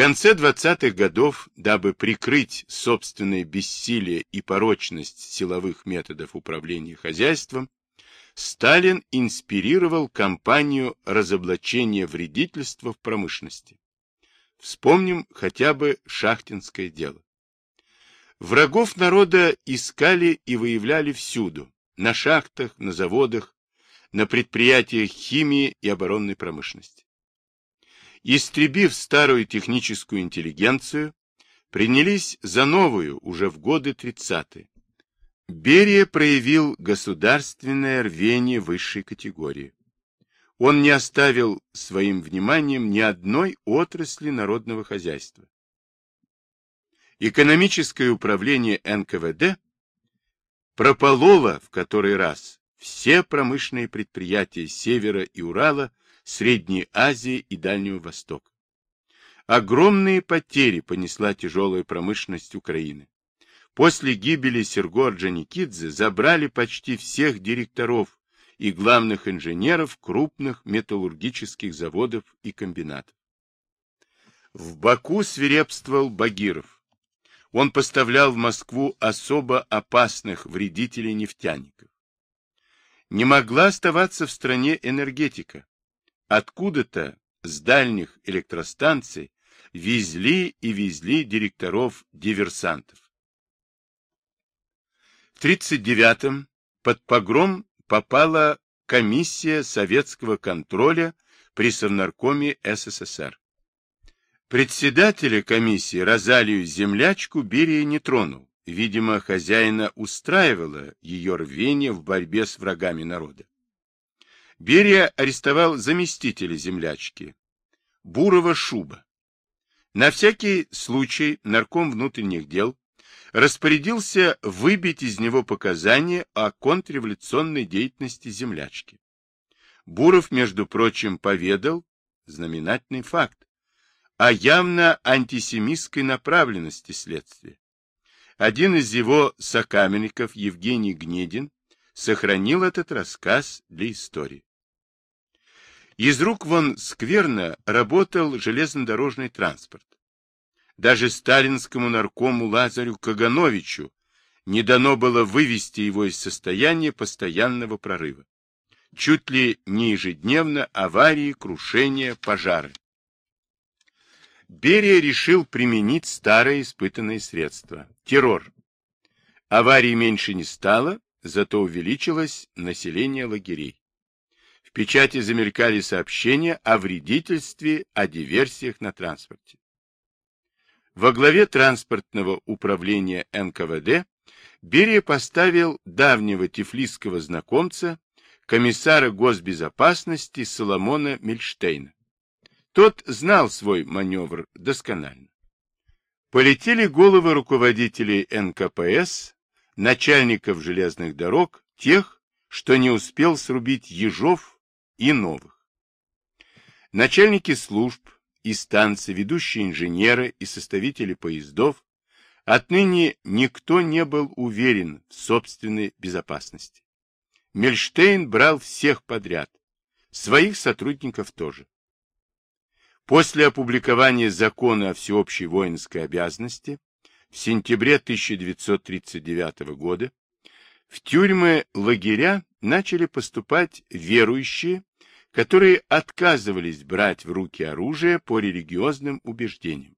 конце 20-х годов, дабы прикрыть собственное бессилие и порочность силовых методов управления хозяйством, Сталин инспирировал кампанию разоблачения вредительства в промышленности. Вспомним хотя бы шахтинское дело. Врагов народа искали и выявляли всюду, на шахтах, на заводах, на предприятиях химии и оборонной промышленности. Истребив старую техническую интеллигенцию, принялись за новую уже в годы 30-е. Берия проявил государственное рвение высшей категории. Он не оставил своим вниманием ни одной отрасли народного хозяйства. Экономическое управление НКВД пропололо в который раз все промышленные предприятия Севера и Урала, Средней Азии и Дальнего Востока. Огромные потери понесла тяжелая промышленность Украины. После гибели Серго Орджоникидзе забрали почти всех директоров и главных инженеров крупных металлургических заводов и комбинатов. В Баку свирепствовал Багиров он поставлял в Москву особо опасных вредителей-нефтяников. Не могла оставаться в стране энергетика. Откуда-то с дальних электростанций везли и везли директоров-диверсантов. В 1939-м под погром попала комиссия советского контроля при Совнаркоме СССР. Председателя комиссии Розалию Землячку Берия не тронул. Видимо, хозяина устраивало ее рвение в борьбе с врагами народа. Берия арестовал заместителя землячки, Бурова Шуба. На всякий случай нарком внутренних дел распорядился выбить из него показания о контрреволюционной деятельности землячки. Буров, между прочим, поведал знаменательный факт о явно антисемитской направленности следствия. Один из его сокамерников, Евгений Гнедин, сохранил этот рассказ для истории. Из рук вон скверно работал железнодорожный транспорт. Даже сталинскому наркому Лазарю Кагановичу не дано было вывести его из состояния постоянного прорыва. Чуть ли не ежедневно аварии, крушения, пожары. Берия решил применить старое испытанное средство – террор. Аварий меньше не стало, зато увеличилось население лагерей. Печати замелькали сообщения о вредительстве, о диверсиях на транспорте. Во главе транспортного управления НКВД Берия поставил давнего тифлисского знакомца, комиссара госбезопасности Соломона Мильштейна. Тот знал свой маневр досконально. Полетели головы руководителей НКПС, начальников железных дорог, тех, что не успел срубить Ежов и новых. Начальники служб и станций, ведущие инженеры и составители поездов, отныне никто не был уверен в собственной безопасности. Мельштейн брал всех подряд, своих сотрудников тоже. После опубликования закона о всеобщей воинской обязанности в сентябре 1939 года в тюрьмы лагеря начали поступать верующие, которые отказывались брать в руки оружие по религиозным убеждениям.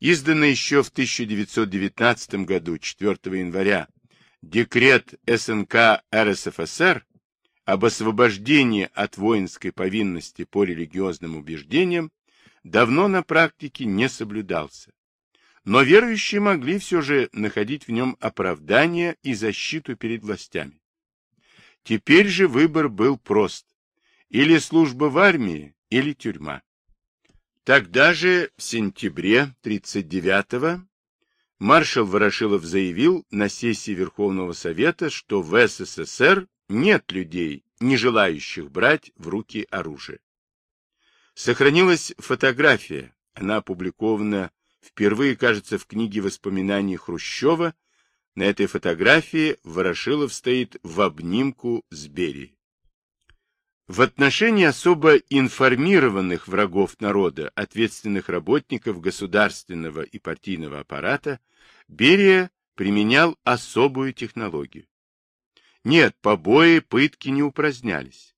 Изданный еще в 1919 году, 4 января, декрет СНК РСФСР об освобождении от воинской повинности по религиозным убеждениям давно на практике не соблюдался. Но верующие могли все же находить в нем оправдание и защиту перед властями. Теперь же выбор был прост. Или служба в армии, или тюрьма. Тогда же, в сентябре 39-го, маршал Ворошилов заявил на сессии Верховного Совета, что в СССР нет людей, не желающих брать в руки оружие. Сохранилась фотография, она опубликована впервые, кажется, в книге воспоминаний Хрущева. На этой фотографии Ворошилов стоит в обнимку с Берией. В отношении особо информированных врагов народа, ответственных работников государственного и партийного аппарата, Берия применял особую технологию. Нет, побои, пытки не упразднялись.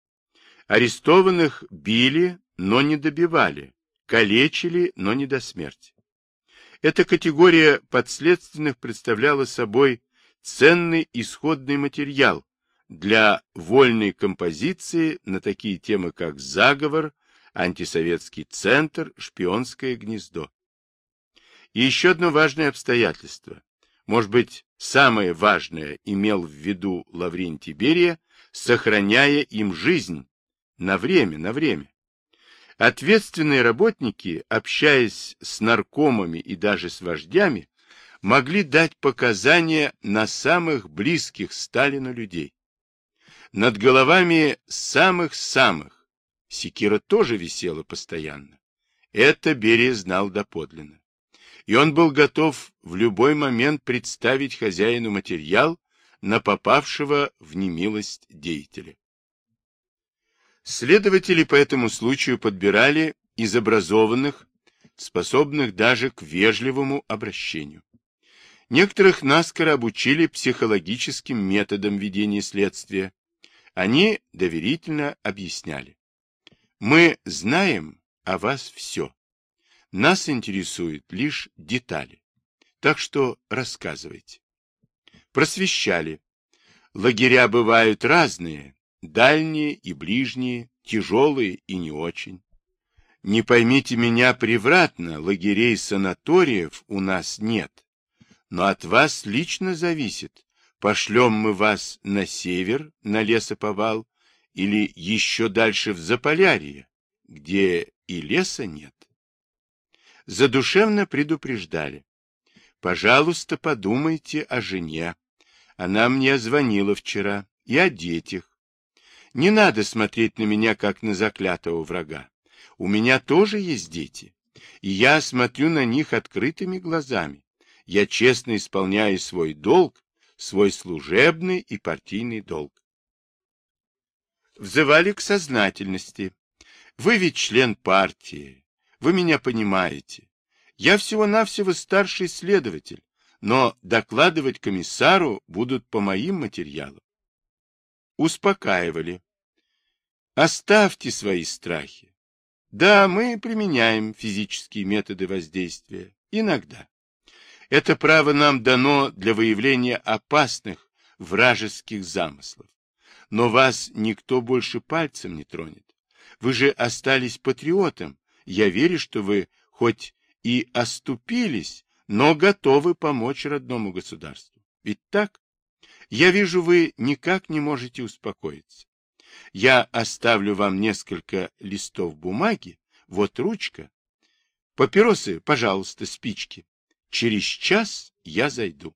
Арестованных били, но не добивали, калечили, но не до смерти. Эта категория подследственных представляла собой ценный исходный материал для вольной композиции на такие темы, как заговор, антисоветский центр, шпионское гнездо. И еще одно важное обстоятельство, может быть, самое важное имел в виду Лаврентий Берия, сохраняя им жизнь на время, на время. Ответственные работники, общаясь с наркомами и даже с вождями, могли дать показания на самых близких Сталину людей. Над головами самых-самых секира тоже висела постоянно. Это Берия знал доподлинно и он был готов в любой момент представить хозяину материал на попавшего в немилость деятеля. Следователи по этому случаю подбирали из образованных, способных даже к вежливому обращению. Некоторых наскоро обучили психологическим методам ведения следствия. Они доверительно объясняли. Мы знаем о вас все. Нас интересуют лишь детали. Так что рассказывайте. Просвещали. Лагеря бывают разные, дальние и ближние, тяжелые и не очень. Не поймите меня превратно, лагерей-санаториев у нас нет. Но от вас лично зависит, пошлем мы вас на север, на лесоповал, или еще дальше в Заполярье, где и леса нет задушевно предупреждали. Пожалуйста, подумайте о жене. Она мне звонила вчера. И о детях. Не надо смотреть на меня, как на заклятого врага. У меня тоже есть дети. И я смотрю на них открытыми глазами. Я честно исполняю свой долг, свой служебный и партийный долг. Взывали к сознательности. Вы ведь член партии, вы меня понимаете. Я всего-навсего старший следователь, но докладывать комиссару будут по моим материалам. Успокаивали. Оставьте свои страхи. Да, мы применяем физические методы воздействия. Иногда. Это право нам дано для выявления опасных вражеских замыслов. Но вас никто больше пальцем не тронет. Вы же остались патриотом, я верю, что вы хоть и оступились, но готовы помочь родному государству. Ведь так? Я вижу, вы никак не можете успокоиться. Я оставлю вам несколько листов бумаги, вот ручка. Папиросы, пожалуйста, спички. Через час я зайду.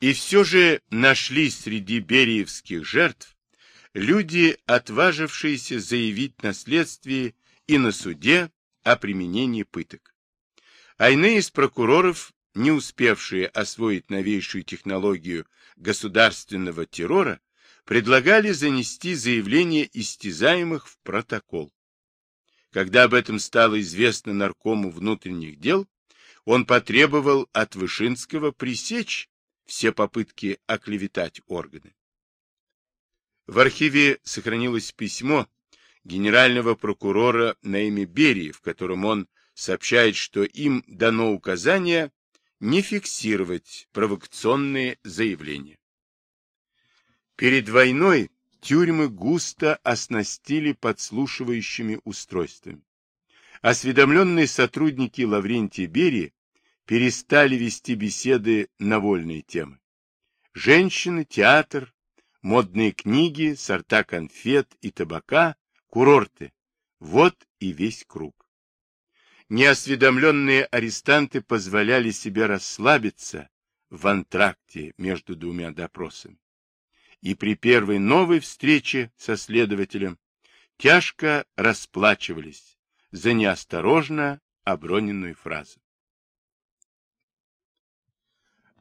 И все же нашлись среди бериевских жертв люди, отважившиеся заявить на следствии и на суде о применении пыток. А иные из прокуроров, не успевшие освоить новейшую технологию государственного террора, предлагали занести заявление истязаемых в протокол. Когда об этом стало известно наркому внутренних дел, он потребовал от Вышинского пресечь все попытки оклеветать органы. В архиве сохранилось письмо генерального прокурора на имя Берии, в котором он сообщает, что им дано указание не фиксировать провокационные заявления. Перед войной тюрьмы густо оснастили подслушивающими устройствами. Осведомленные сотрудники Лаврентия Берии перестали вести беседы на вольные темы. Женщины, театр, модные книги, сорта конфет и табака, курорты. Вот и весь круг. Неосведомленные арестанты позволяли себе расслабиться в антракте между двумя допросами. И при первой новой встрече со следователем тяжко расплачивались за неосторожно оброненную фразу.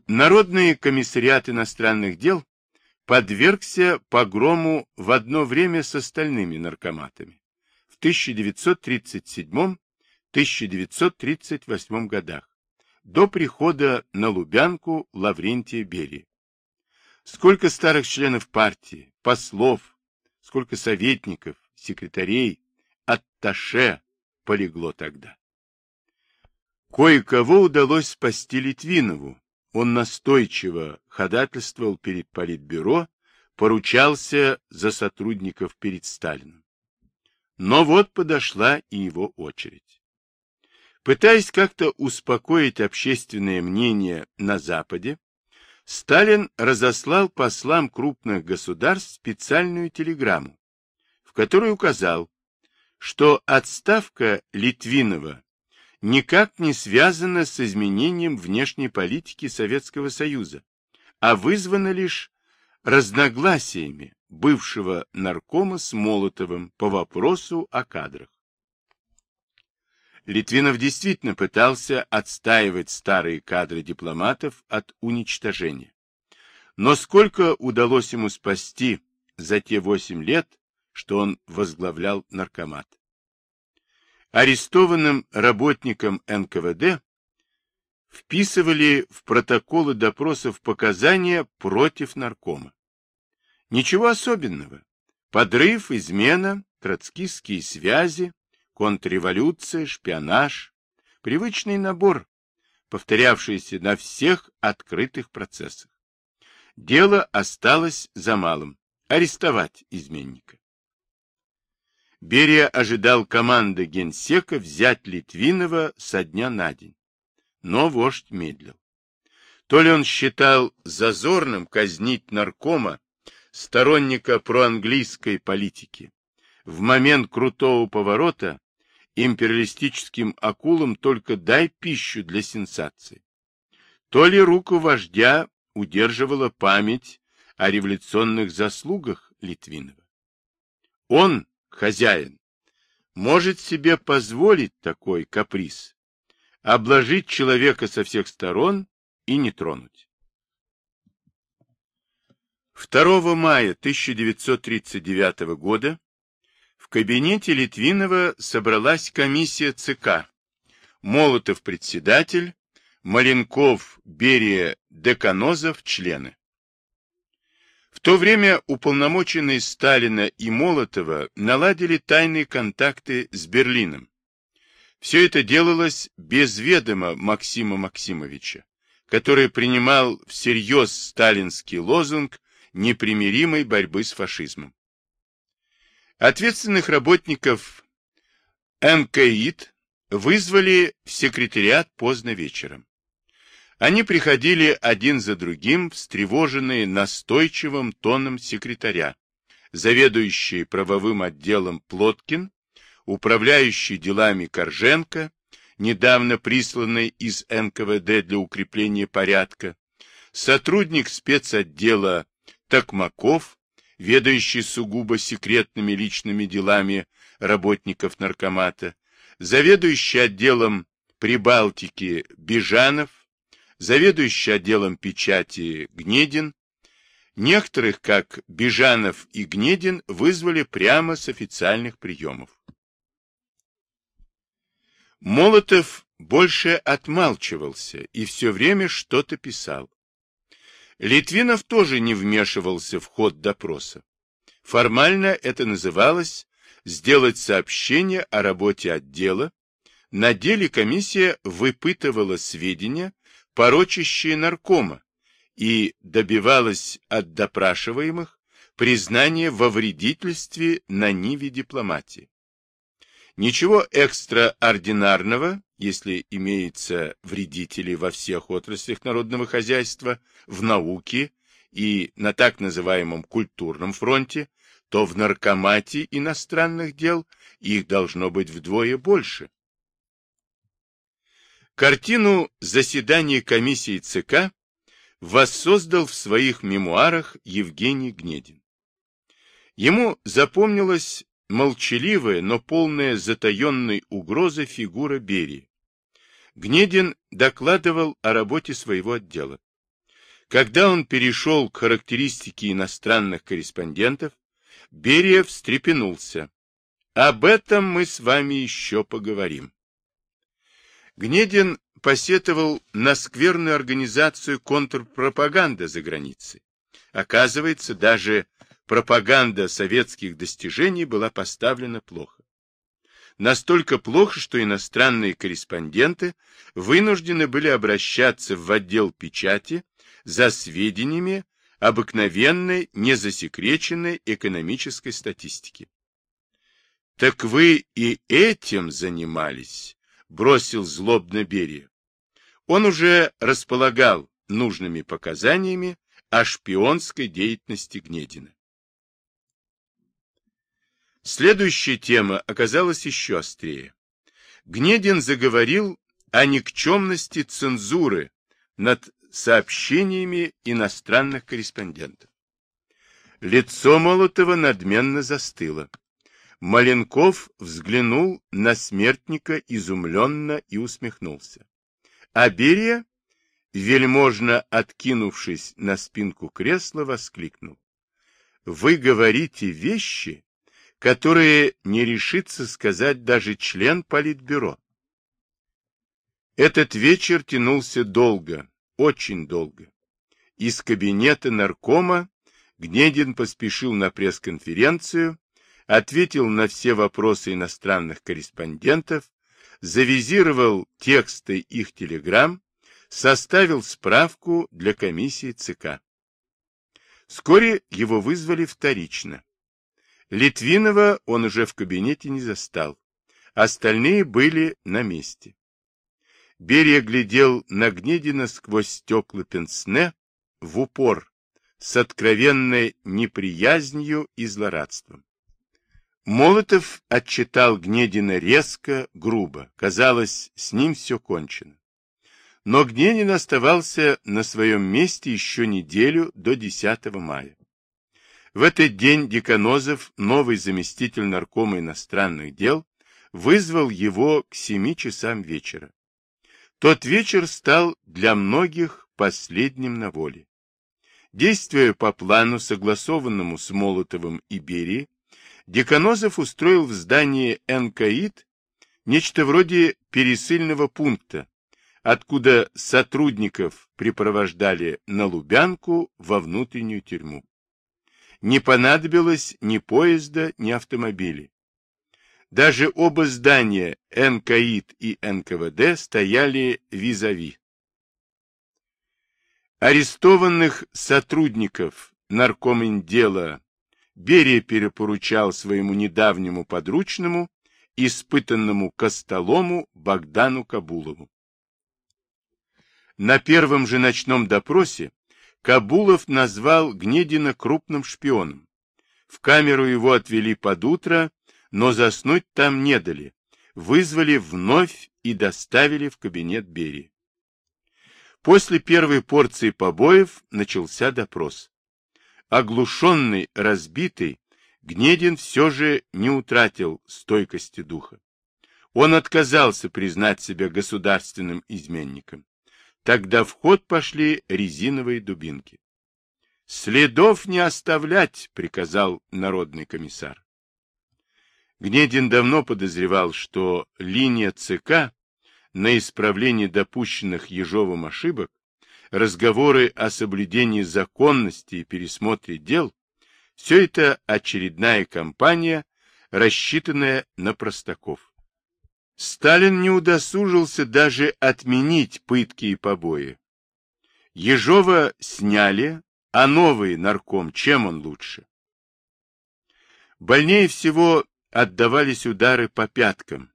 Народный комиссариат иностранных дел подвергся погрому в одно время с остальными наркоматами в 1937-1938 годах, до прихода на Лубянку Лаврентия Берии. Сколько старых членов партии, послов, сколько советников, секретарей, атташе полегло тогда. Кое-кого удалось спасти Литвинову. Он настойчиво ходатайствовал перед Политбюро, поручался за сотрудников перед Сталином. Но вот подошла и его очередь. Пытаясь как-то успокоить общественное мнение на Западе, Сталин разослал послам крупных государств специальную телеграмму, в которой указал, что отставка Литвинова никак не связана с изменением внешней политики Советского Союза, а вызвана лишь разногласиями бывшего наркома с Молотовым по вопросу о кадрах. Литвинов действительно пытался отстаивать старые кадры дипломатов от уничтожения. Но сколько удалось ему спасти за те восемь лет, что он возглавлял наркомат? Арестованным работникам НКВД вписывали в протоколы допросов показания против наркома. Ничего особенного. Подрыв, измена, троцкистские связи, контрреволюция, шпионаж. Привычный набор, повторявшийся на всех открытых процессах. Дело осталось за малым – арестовать изменника. Берия ожидал команды генсека взять Литвинова со дня на день. Но вождь медлил. То ли он считал зазорным казнить наркома, сторонника проанглийской политики, в момент крутого поворота империалистическим акулам только дай пищу для сенсации. То ли руку вождя удерживала память о революционных заслугах Литвинова. Он, хозяин, может себе позволить такой каприз, обложить человека со всех сторон и не тронуть. 2 мая 1939 года в кабинете Литвинова собралась комиссия ЦК. Молотов председатель, Маленков, Берия, Деканозов члены. В то время уполномоченные Сталина и Молотова наладили тайные контакты с Берлином. Все это делалось без ведома Максима Максимовича, который принимал всерьез сталинский лозунг непримиримой борьбы с фашизмом. Ответственных работников НКИТ вызвали в секретариат поздно вечером. Они приходили один за другим, встревоженные настойчивым тоном секретаря, заведующий правовым отделом Плоткин, управляющий делами Корженко, недавно присланный из НКВД для укрепления порядка, сотрудник спецотдела Токмаков, ведающий сугубо секретными личными делами работников наркомата, заведующий отделом Прибалтики Бежанов, заведующий отделом печати Гнедин, некоторых, как Бежанов и Гнедин, вызвали прямо с официальных приемов. Молотов больше отмалчивался и все время что-то писал. Литвинов тоже не вмешивался в ход допроса. Формально это называлось «сделать сообщение о работе отдела». На деле комиссия выпытывала сведения, порочащие наркома, и добивалась от допрашиваемых признания во вредительстве на ниве дипломатии. Ничего экстраординарного если имеются вредители во всех отраслях народного хозяйства, в науке и на так называемом культурном фронте, то в наркомате иностранных дел их должно быть вдвое больше. Картину заседания комиссии ЦК воссоздал в своих мемуарах Евгений Гнедин. Ему запомнилась молчаливая, но полная затаенной угрозы фигура Берии. Гнедин докладывал о работе своего отдела. Когда он перешел к характеристике иностранных корреспондентов, Берия встрепенулся. Об этом мы с вами еще поговорим. Гнедин посетовал на скверную организацию контрпропаганды за границей. Оказывается, даже пропаганда советских достижений была поставлена плохо. Настолько плохо, что иностранные корреспонденты вынуждены были обращаться в отдел печати за сведениями обыкновенной, незасекреченной экономической статистики. Так вы и этим занимались, бросил злобно Берия. Он уже располагал нужными показаниями о шпионской деятельности Гнедина. Следующая тема оказалась еще острее. Гнедин заговорил о никчемности цензуры над сообщениями иностранных корреспондентов. Лицо Молотова надменно застыло. Маленков взглянул на смертника изумленно и усмехнулся. А Берия, вельможно откинувшись на спинку кресла, воскликнул. «Вы говорите вещи, которые не решится сказать даже член Политбюро». Этот вечер тянулся долго, очень долго. Из кабинета наркома Гнедин поспешил на пресс-конференцию, ответил на все вопросы иностранных корреспондентов, завизировал тексты их телеграмм, составил справку для комиссии ЦК. Вскоре его вызвали вторично. Литвинова он уже в кабинете не застал. Остальные были на месте. Берия глядел на Гнедина сквозь стекла пенсне в упор, с откровенной неприязнью и злорадством. Молотов отчитал Гнедина резко, грубо. Казалось, с ним все кончено. Но Гнедин оставался на своем месте еще неделю до 10 мая. В этот день Деканозов, новый заместитель наркома иностранных дел, вызвал его к семи часам вечера. Тот вечер стал для многих последним на воле. Действуя по плану, согласованному с Молотовым и Берией, Деканозов устроил в здании НКИД нечто вроде пересыльного пункта, откуда сотрудников припровождали на Лубянку во внутреннюю тюрьму. Не понадобилось ни поезда, ни автомобилей. Даже оба здания НКИД и НКВД стояли визави. Арестованных сотрудников наркоминдела Берия перепоручал своему недавнему подручному, испытанному Костолому Богдану Кабулову. На первом же ночном допросе Кабулов назвал Гнедина крупным шпионом. В камеру его отвели под утро, но заснуть там не дали, вызвали вновь и доставили в кабинет Берии. После первой порции побоев начался допрос. Оглушенный, разбитый, Гнедин все же не утратил стойкости духа. Он отказался признать себя государственным изменником. Тогда в ход пошли резиновые дубинки. «Следов не оставлять», — приказал народный комиссар. Гнедин давно подозревал, что линия ЦК на исправление допущенных Ежовым ошибок разговоры о соблюдении законности и пересмотре дел – все это очередная кампания, рассчитанная на простаков. Сталин не удосужился даже отменить пытки и побои. Ежова сняли, а новый нарком, чем он лучше? Больнее всего отдавались удары по пяткам.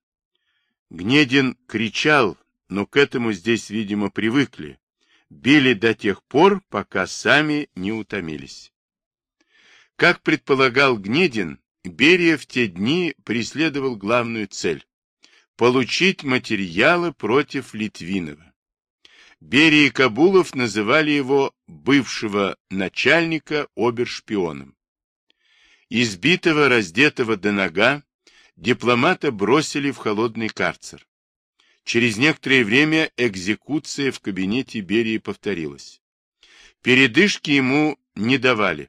Гнедин кричал, но к этому здесь, видимо, привыкли, били до тех пор, пока сами не утомились. Как предполагал Гнедин, Берия в те дни преследовал главную цель – получить материалы против Литвинова. Берия и Кабулов называли его бывшего начальника обершпионом. Избитого, раздетого до нога, дипломата бросили в холодный карцер. Через некоторое время экзекуция в кабинете Берии повторилась. Передышки ему не давали.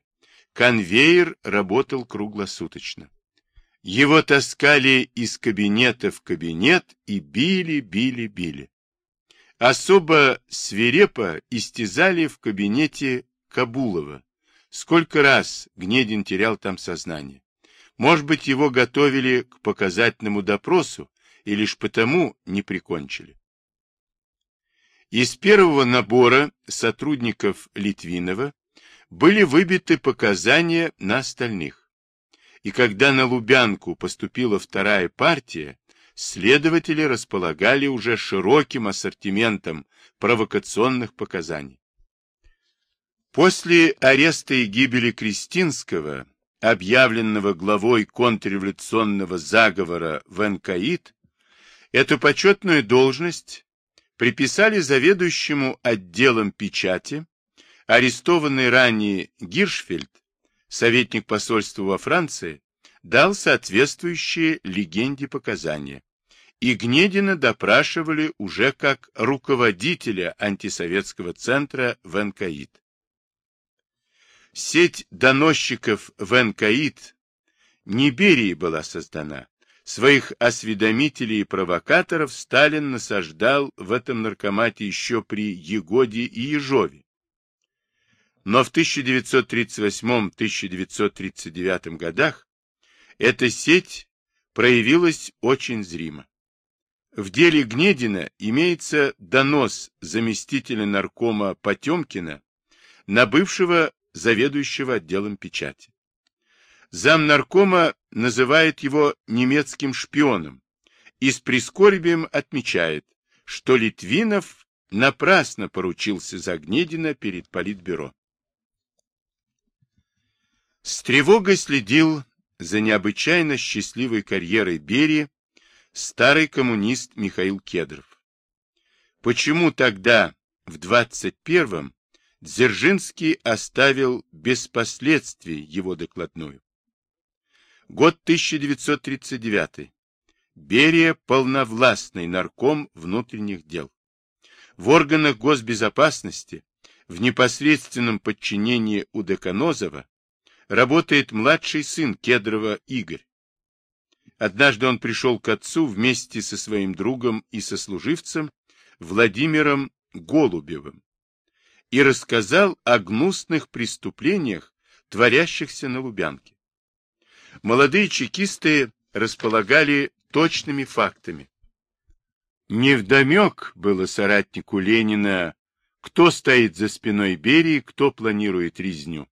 Конвейер работал круглосуточно. Его таскали из кабинета в кабинет и били, били, били. Особо свирепо истязали в кабинете Кабулова. Сколько раз Гнедин терял там сознание. Может быть, его готовили к показательному допросу и лишь потому не прикончили. Из первого набора сотрудников Литвинова были выбиты показания на остальных. И когда на Лубянку поступила вторая партия, следователи располагали уже широким ассортиментом провокационных показаний. После ареста и гибели Кристинского, объявленного главой контрреволюционного заговора в НКИД, эту почетную должность приписали заведующему отделом печати, арестованный ранее Гиршфельд, советник посольства во Франции, дал соответствующие легенде показания. И Гнедина допрашивали уже как руководителя антисоветского центра в НКИД. Сеть доносчиков в НКИД не была создана. Своих осведомителей и провокаторов Сталин насаждал в этом наркомате еще при Егоде и Ежове. Но в 1938-1939 годах эта сеть проявилась очень зримо. В деле Гнедина имеется донос заместителя наркома Потемкина на бывшего заведующего отделом печати. Зам наркома называет его немецким шпионом и с прискорбием отмечает, что Литвинов напрасно поручился за Гнедина перед Политбюро. С тревогой следил за необычайно счастливой карьерой Берии старый коммунист Михаил Кедров. Почему тогда, в 21-м, Дзержинский оставил без последствий его докладную? Год 1939. Берия – полновластный нарком внутренних дел. В органах госбезопасности, в непосредственном подчинении у Деканозова, работает младший сын Кедрова Игорь. Однажды он пришел к отцу вместе со своим другом и сослуживцем Владимиром Голубевым и рассказал о гнусных преступлениях, творящихся на Лубянке. Молодые чекисты располагали точными фактами. Невдомек было соратнику Ленина, кто стоит за спиной Берии, кто планирует резню.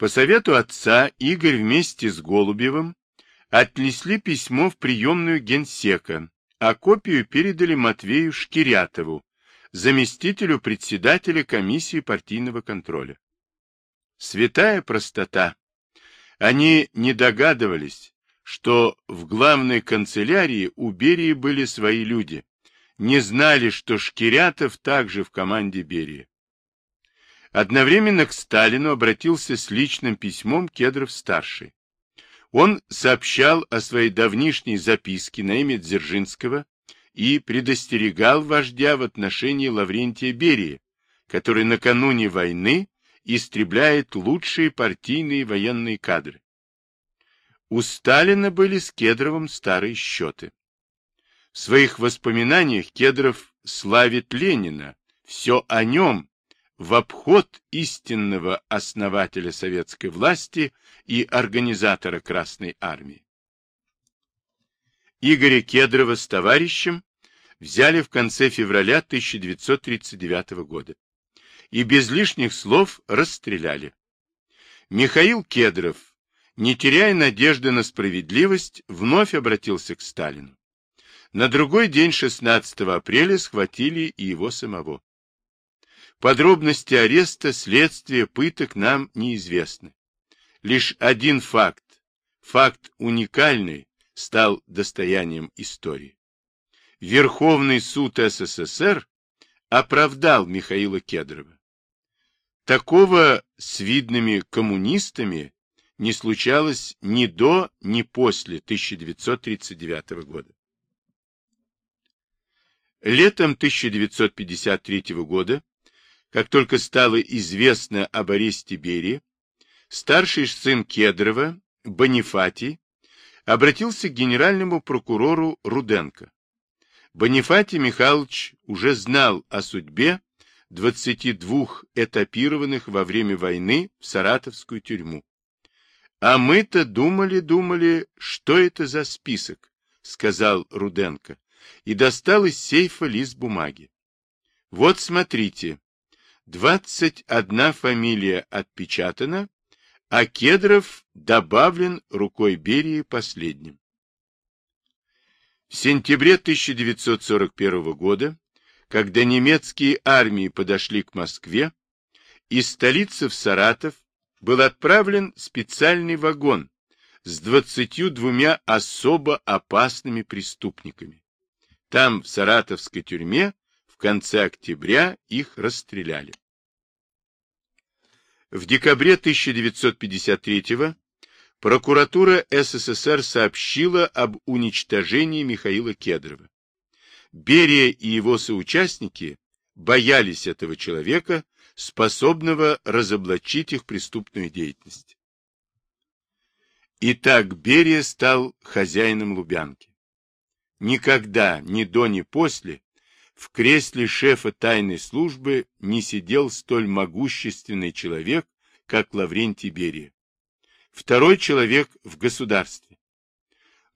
По совету отца Игорь вместе с Голубевым отнесли письмо в приемную генсека, а копию передали Матвею Шкирятову, заместителю председателя комиссии партийного контроля. Святая простота. Они не догадывались, что в главной канцелярии у Берии были свои люди, не знали, что Шкирятов также в команде Берии. Одновременно к Сталину обратился с личным письмом Кедров-старший. Он сообщал о своей давнишней записке на имя Дзержинского и предостерегал вождя в отношении Лаврентия Берии, который накануне войны истребляет лучшие партийные военные кадры. У Сталина были с Кедровым старые счеты. В своих воспоминаниях Кедров славит Ленина, все о нем, в обход истинного основателя советской власти и организатора Красной Армии. Игоря Кедрова с товарищем взяли в конце февраля 1939 года и без лишних слов расстреляли. Михаил Кедров, не теряя надежды на справедливость, вновь обратился к Сталину. На другой день, 16 апреля, схватили и его самого. Подробности ареста, следствия, пыток нам неизвестны. Лишь один факт, факт уникальный, стал достоянием истории. Верховный суд СССР оправдал Михаила Кедрова. Такого с видными коммунистами не случалось ни до, ни после 1939 года. Летом 1953 года Как только стало известно об аресте Берии, старший сын Кедрова, Бонифатий, обратился к генеральному прокурору Руденко. Бонифатий Михайлович уже знал о судьбе 22 этапированных во время войны в Саратовскую тюрьму. А мы-то думали-думали, что это за список, сказал Руденко, и достал из сейфа лист бумаги. Вот смотрите, 21 фамилия отпечатана, а Кедров добавлен рукой Берии последним. В сентябре 1941 года, когда немецкие армии подошли к Москве, из столицы в Саратов был отправлен специальный вагон с 22 особо опасными преступниками. Там, в саратовской тюрьме, конце октября их расстреляли. В декабре 1953 прокуратура СССР сообщила об уничтожении Михаила Кедрова. Берия и его соучастники боялись этого человека, способного разоблачить их преступную деятельность. Итак, Берия стал хозяином Лубянки. Никогда, ни до, ни после, в кресле шефа тайной службы не сидел столь могущественный человек, как Лаврентий Берия. Второй человек в государстве.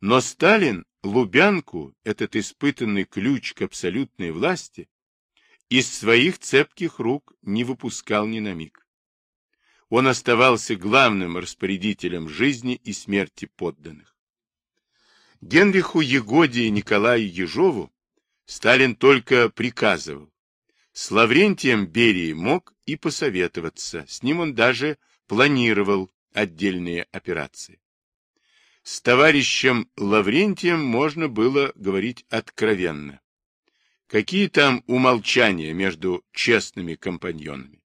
Но Сталин Лубянку, этот испытанный ключ к абсолютной власти, из своих цепких рук не выпускал ни на миг. Он оставался главным распорядителем жизни и смерти подданных. Генриху Егоде и Николаю Ежову Сталин только приказывал. С Лаврентием Берией мог и посоветоваться, с ним он даже планировал отдельные операции. С товарищем Лаврентием можно было говорить откровенно. Какие там умолчания между честными компаньонами?